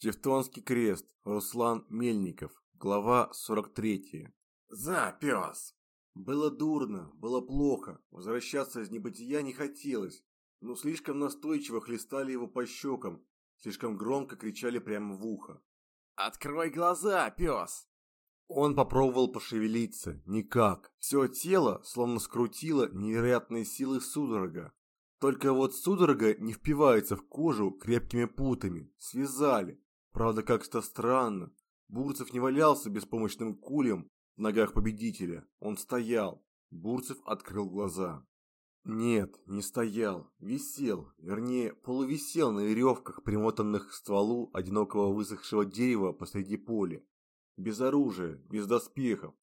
Тевтонский крест. Руслан Мельников. Глава 43. «За, пес!» Было дурно, было плохо, возвращаться из небытия не хотелось, но слишком настойчиво хлестали его по щекам, слишком громко кричали прямо в ухо. «Открой глаза, пес!» Он попробовал пошевелиться, никак. Все тело словно скрутило невероятной силой судорога. Только вот судорога не впивается в кожу крепкими путами. Связали. Правда, как-то странно. Бурцев не валялся беспомощным кулем в ногах победителя. Он стоял. Бурцев открыл глаза. Нет, не стоял. Висел. Вернее, полувисел на веревках, примотанных к стволу одинокого высохшего дерева посреди поля. Без оружия, без доспехов.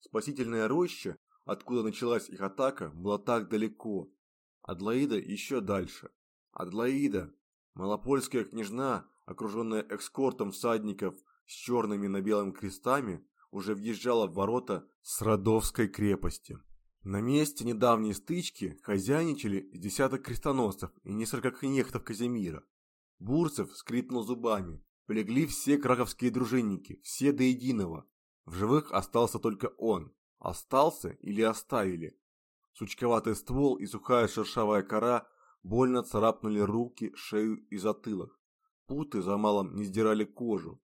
Спасительная роща, откуда началась их атака, была так далеко. Адлоида еще дальше. Адлоида, малопольская княжна, окруженная экскортом всадников с черными на белом крестами, уже въезжала в ворота Срадовской крепости. На месте недавней стычки хозяйничали десяток крестоносцев и несколько кнехтов Казимира. Бурцев скрипнул зубами. Полегли все краковские дружинники, все до единого. В живых остался только он. Остался или оставили? Сучковатый ствол и сухая шершавая кора больно царапнули руки, шею и затылок. Путы за малом не сдирали кожу.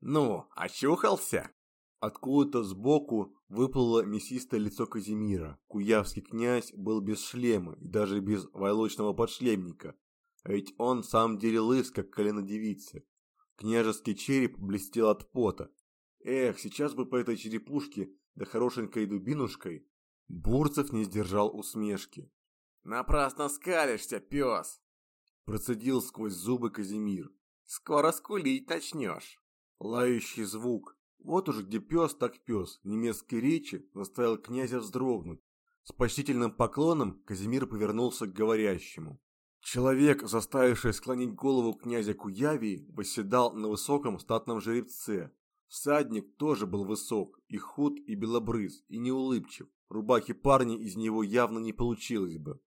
«Ну, очухался?» Откуда-то сбоку выплыло мясистое лицо Казимира. Куявский князь был без шлема и даже без войлочного подшлемника. А ведь он в самом деле лыс, как колено девицы. Княжеский череп блестел от пота. Эх, сейчас бы по этой черепушке, да хорошенькой дубинушкой. Бурцев не сдержал усмешки. «Напрасно скалишься, пес!» Процедил сквозь зубы Казимир. Скоро скулить начнешь. Лающий звук. Вот уж где пес, так пес. Немецкой речи заставил князя вздрогнуть. С почтительным поклоном Казимир повернулся к говорящему. Человек, заставивший склонить голову князя Куявии, восседал на высоком статном жеребце. Всадник тоже был высок, и худ, и белобрыз, и неулыбчив. Рубахи парня из него явно не получилось бы.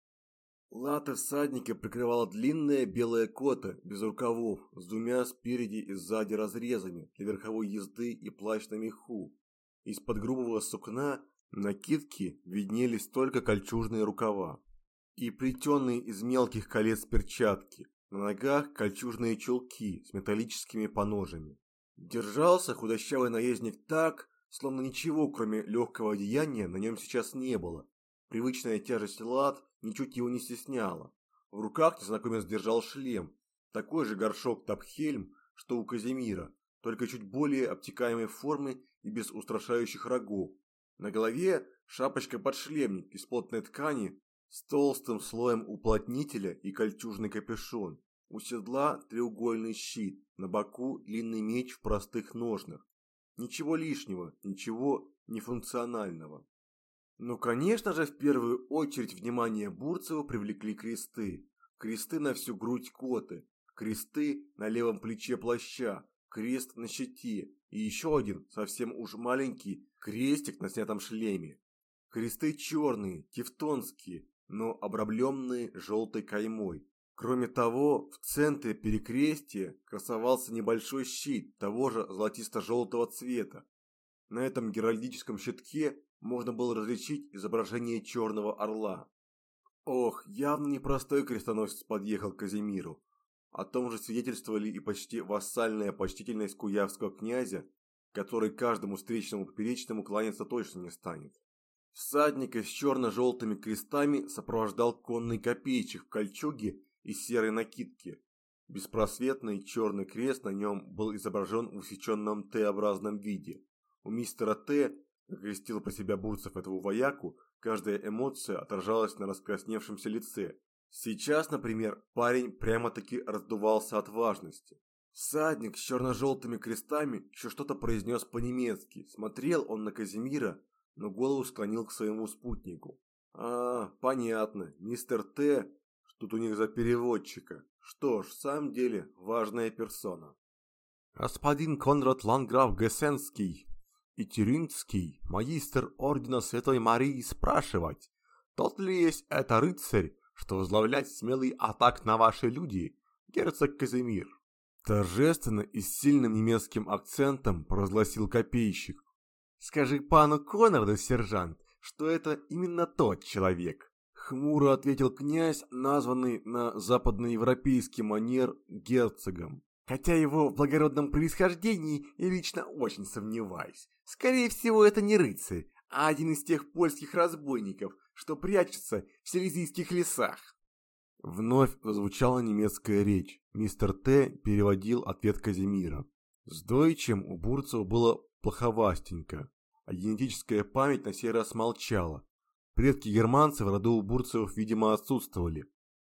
Латы всадника прикрывала длинная белая кота без рукавов с двумя спереди и сзади разрезами для верховой езды и плащ на меху. Из-под грубого сукна накидки виднелись только кольчужные рукава и плетеные из мелких колец перчатки, на ногах кольчужные чулки с металлическими поножами. Держался худощавый наездник так, словно ничего, кроме легкого одеяния, на нем сейчас не было. Привычная тяжесть лад ничуть его не стесняла. В руках незнакомец держал шлем, такой же горшок Тапхельм, что у Казимира, только чуть более обтекаемой формы и без устрашающих рогов. На голове шапочка-подшлемник из плотной ткани с толстым слоем уплотнителя и кольчужный капюшон. У седла треугольный щит, на боку длинный меч в простых ножнах. Ничего лишнего, ничего нефункционального. Ну, конечно же, в первую очередь внимание Бурцева привлекли кресты. Кресты на всю грудь коты, кресты на левом плече плаща, крест на щите и еще один, совсем уж маленький, крестик на снятом шлеме. Кресты черные, тевтонские, но обрамленные желтой каймой. Кроме того, в центре перекрестия красовался небольшой щит того же золотисто-желтого цвета. На этом геральдическом щитке можно было различить изображение черного орла. Ох, явно непростой крестоносец подъехал к Казимиру. О том же свидетельствовали и почти вассальная почтительность куявского князя, который каждому встречному поперечному кланяться точно не станет. Всадника с черно-желтыми крестами сопровождал конный копейчик в кольчуге и серой накидке. Беспросветный черный крест на нем был изображен в усеченном Т-образном виде. У мистера Т Окрестил по себя Бурцев этого вояку, каждая эмоция отражалась на раскрасневшемся лице. Сейчас, например, парень прямо-таки раздувался от важности. Всадник с черно-желтыми крестами еще что-то произнес по-немецки. Смотрел он на Казимира, но голову склонил к своему спутнику. А, понятно, мистер Т, тут у них за переводчика. Что ж, в самом деле, важная персона. Господин Конрад Ланграф Гессенский и Тюрингский, магистр Ордена Святой Марии, спрашивать, тот ли есть это рыцарь, что возглавлять смелый атак на ваши люди, герцог Казимир. Торжественно и с сильным немецким акцентом провозгласил копейщик. «Скажи пану Конраду, сержант, что это именно тот человек». Хмуро ответил князь, названный на западноевропейский манер герцогом. Хотя его в благородном происхождении я лично очень сомневаюсь. Скорее всего, это не рыцарь, а один из тех польских разбойников, что прячутся в силезийских лесах. Вновь зазвучала немецкая речь. Мистер Т. переводил ответ Казимира. С Дойчем у Бурцева было плоховастенько, а генетическая память на сей раз молчала. Предки германцев в роду у Бурцевых, видимо, отсутствовали.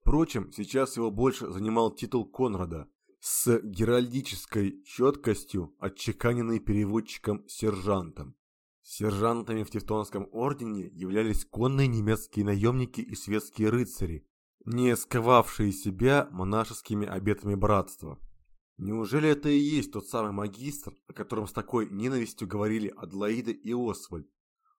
Впрочем, сейчас его больше занимал титул Конрада, с геральдической четкостью, отчеканенной переводчиком-сержантом. Сержантами в Тевтонском ордене являлись конные немецкие наемники и светские рыцари, не сковавшие себя монашескими обетами братства. Неужели это и есть тот самый магистр, о котором с такой ненавистью говорили Адлоида и Освальд?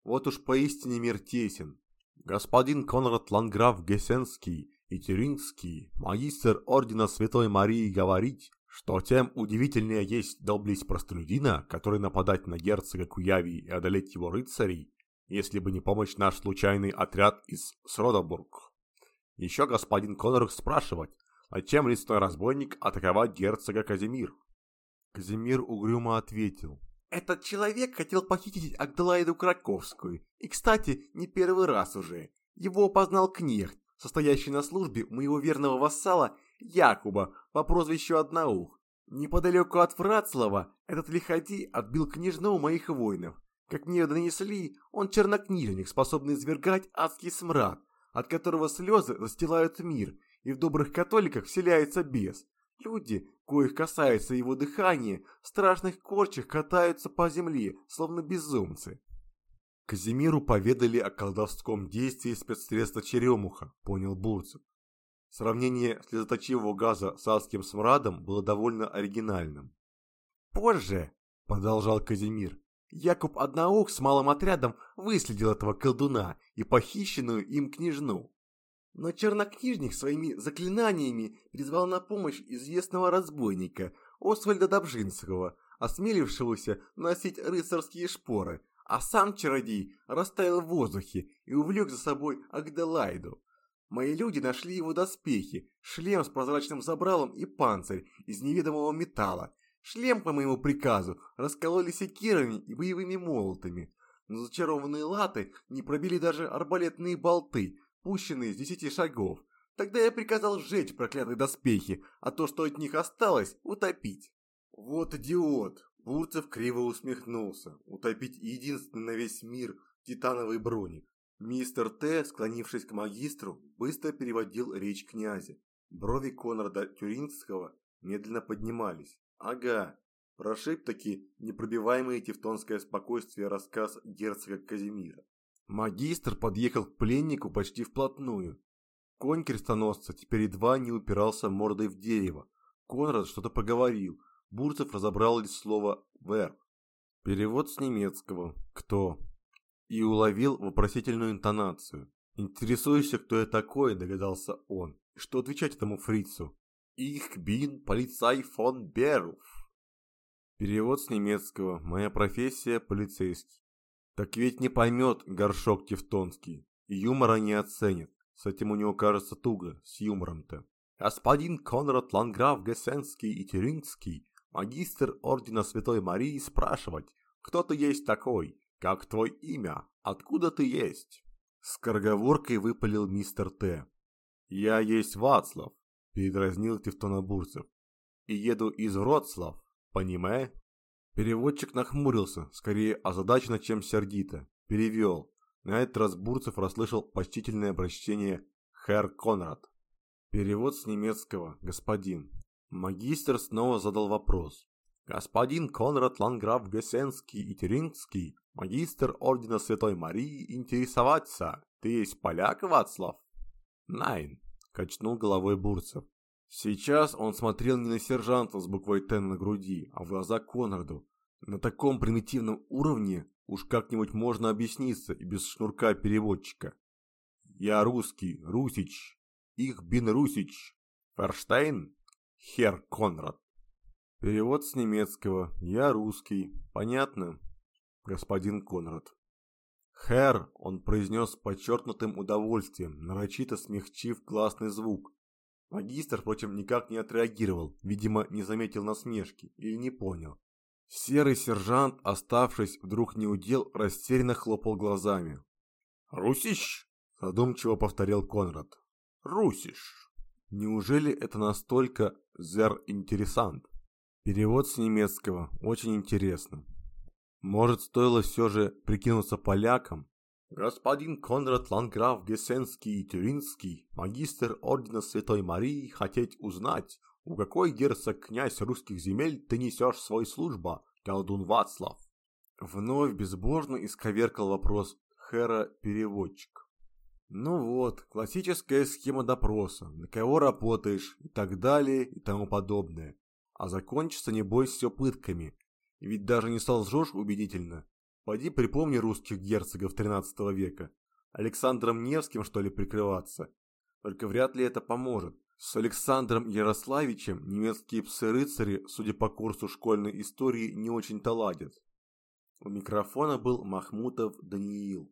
Вот уж поистине мир тесен. Господин Конрад Ланграф Гессенский и Тюрингский, магистр ордена Святой Марии, говорить, что тем удивительнее есть доблесть простолюдина, который нападать на герцога Куяви и одолеть его рыцарей, если бы не помощь наш случайный отряд из Сродобург. Еще господин Конорх спрашивать, зачем лесной разбойник атаковать герцога Казимир? Казимир угрюмо ответил. Этот человек хотел похитить Агдалаиду Краковскую, и, кстати, не первый раз уже. Его опознал Кнехт, состоящий на службе у моего верного вассала Якуба по прозвищу Одноух. Неподалеку от Врацлава этот лиходей отбил княжну у моих воинов. Как мне донесли, он чернокнижник, способный извергать адский смрад, от которого слезы застилают мир, и в добрых католиках вселяется бес. Люди, коих касается его дыхание, в страшных корчах катаются по земле, словно безумцы. Казимиру поведали о колдовском действии спецсредства черемуха, понял Бурцев. Сравнение слезоточивого газа с адским смрадом было довольно оригинальным. «Позже», — продолжал Казимир, Якуб Одноух с малым отрядом выследил этого колдуна и похищенную им княжну. Но чернокнижник своими заклинаниями призвал на помощь известного разбойника Освальда Добжинского, осмелившегося носить рыцарские шпоры, а сам чародей растаял в воздухе и увлек за собой Агделайду. Мои люди нашли его доспехи, шлем с прозрачным забралом и панцирь из неведомого металла, Шлем по моему приказу раскололи секирами и боевыми молотами, но зачарованные латы не пробили даже арбалетные болты, пущенные с десяти шагов. Тогда я приказал сжечь проклятые доспехи, а то, что от них осталось, утопить. Вот идиот! Бурцев криво усмехнулся. Утопить единственный на весь мир титановый броник. Мистер Т, склонившись к магистру, быстро переводил речь князя. Брови Конрада Тюрингского медленно поднимались. Ага, прошиб таки непробиваемое тевтонское спокойствие рассказ герцога Казимира. Магистр подъехал к пленнику почти вплотную. Конь крестоносца теперь едва не упирался мордой в дерево. Конрад что-то поговорил. Бурцев разобрал лишь слово «вер». Перевод с немецкого «кто» и уловил вопросительную интонацию. Интересуешься, кто я такой, догадался он. Что отвечать этому фрицу? «Ich bin полицай фон Беруф». Перевод с немецкого. Моя профессия – полицейский. Так ведь не поймет горшок тевтонский. И юмора не оценит. С этим у него кажется туго, с юмором-то. Господин Конрад Ланграф Гессенский и Тюрингский, магистр Ордена Святой Марии, спрашивать, кто ты есть такой, как твой имя, откуда ты есть? Скороговоркой выпалил мистер Т. Я есть Вацлав, передразнил Тевтонобурцев. «И еду из Вроцлав, понимая?» Переводчик нахмурился, скорее озадаченно, чем сердито. Перевел. На этот раз Бурцев расслышал почтительное обращение «Херр Конрад». Перевод с немецкого «Господин». Магистр снова задал вопрос. «Господин Конрад Ланграф Гессенский и Терингский, магистр Ордена Святой Марии, интересоваться, ты есть поляк, Вацлав?» «Найн», Качнул головой Бурцев. Сейчас он смотрел не на сержанта с буквой «Т» на груди, а в глаза Конраду. На таком примитивном уровне уж как-нибудь можно объясниться и без шнурка переводчика. «Я русский, Русич. Их бин Русич. Ферштейн? Хер Конрад». Перевод с немецкого. Я русский. Понятно, господин Конрад. «Хэр!» – он произнес с подчеркнутым удовольствием, нарочито смягчив гласный звук. Магистр, впрочем, никак не отреагировал, видимо, не заметил насмешки или не понял. Серый сержант, оставшись вдруг неудел, растерянно хлопал глазами. «Русищ?» – задумчиво повторил Конрад. «Русиш». Неужели это настолько зер интересант? Перевод с немецкого. Очень интересно. Может, стоило все же прикинуться поляком? Господин Конрад Ланграф Гессенский Тюринский, магистр Ордена Святой Марии, хотеть узнать, у какой герцог князь русских земель ты несешь свою службу, колдун Вацлав? Вновь безбожно исковеркал вопрос Хэра-переводчик. Ну вот, классическая схема допроса, на кого работаешь и так далее и тому подобное. А закончится, небось, все пытками. Ведь даже не солжешь убедительно. Пойди припомни русских герцогов 13 века. Александром Невским, что ли, прикрываться? Только вряд ли это поможет. С Александром Ярославичем немецкие псы-рыцари, судя по курсу школьной истории, не очень-то ладят. У микрофона был Махмутов Даниил.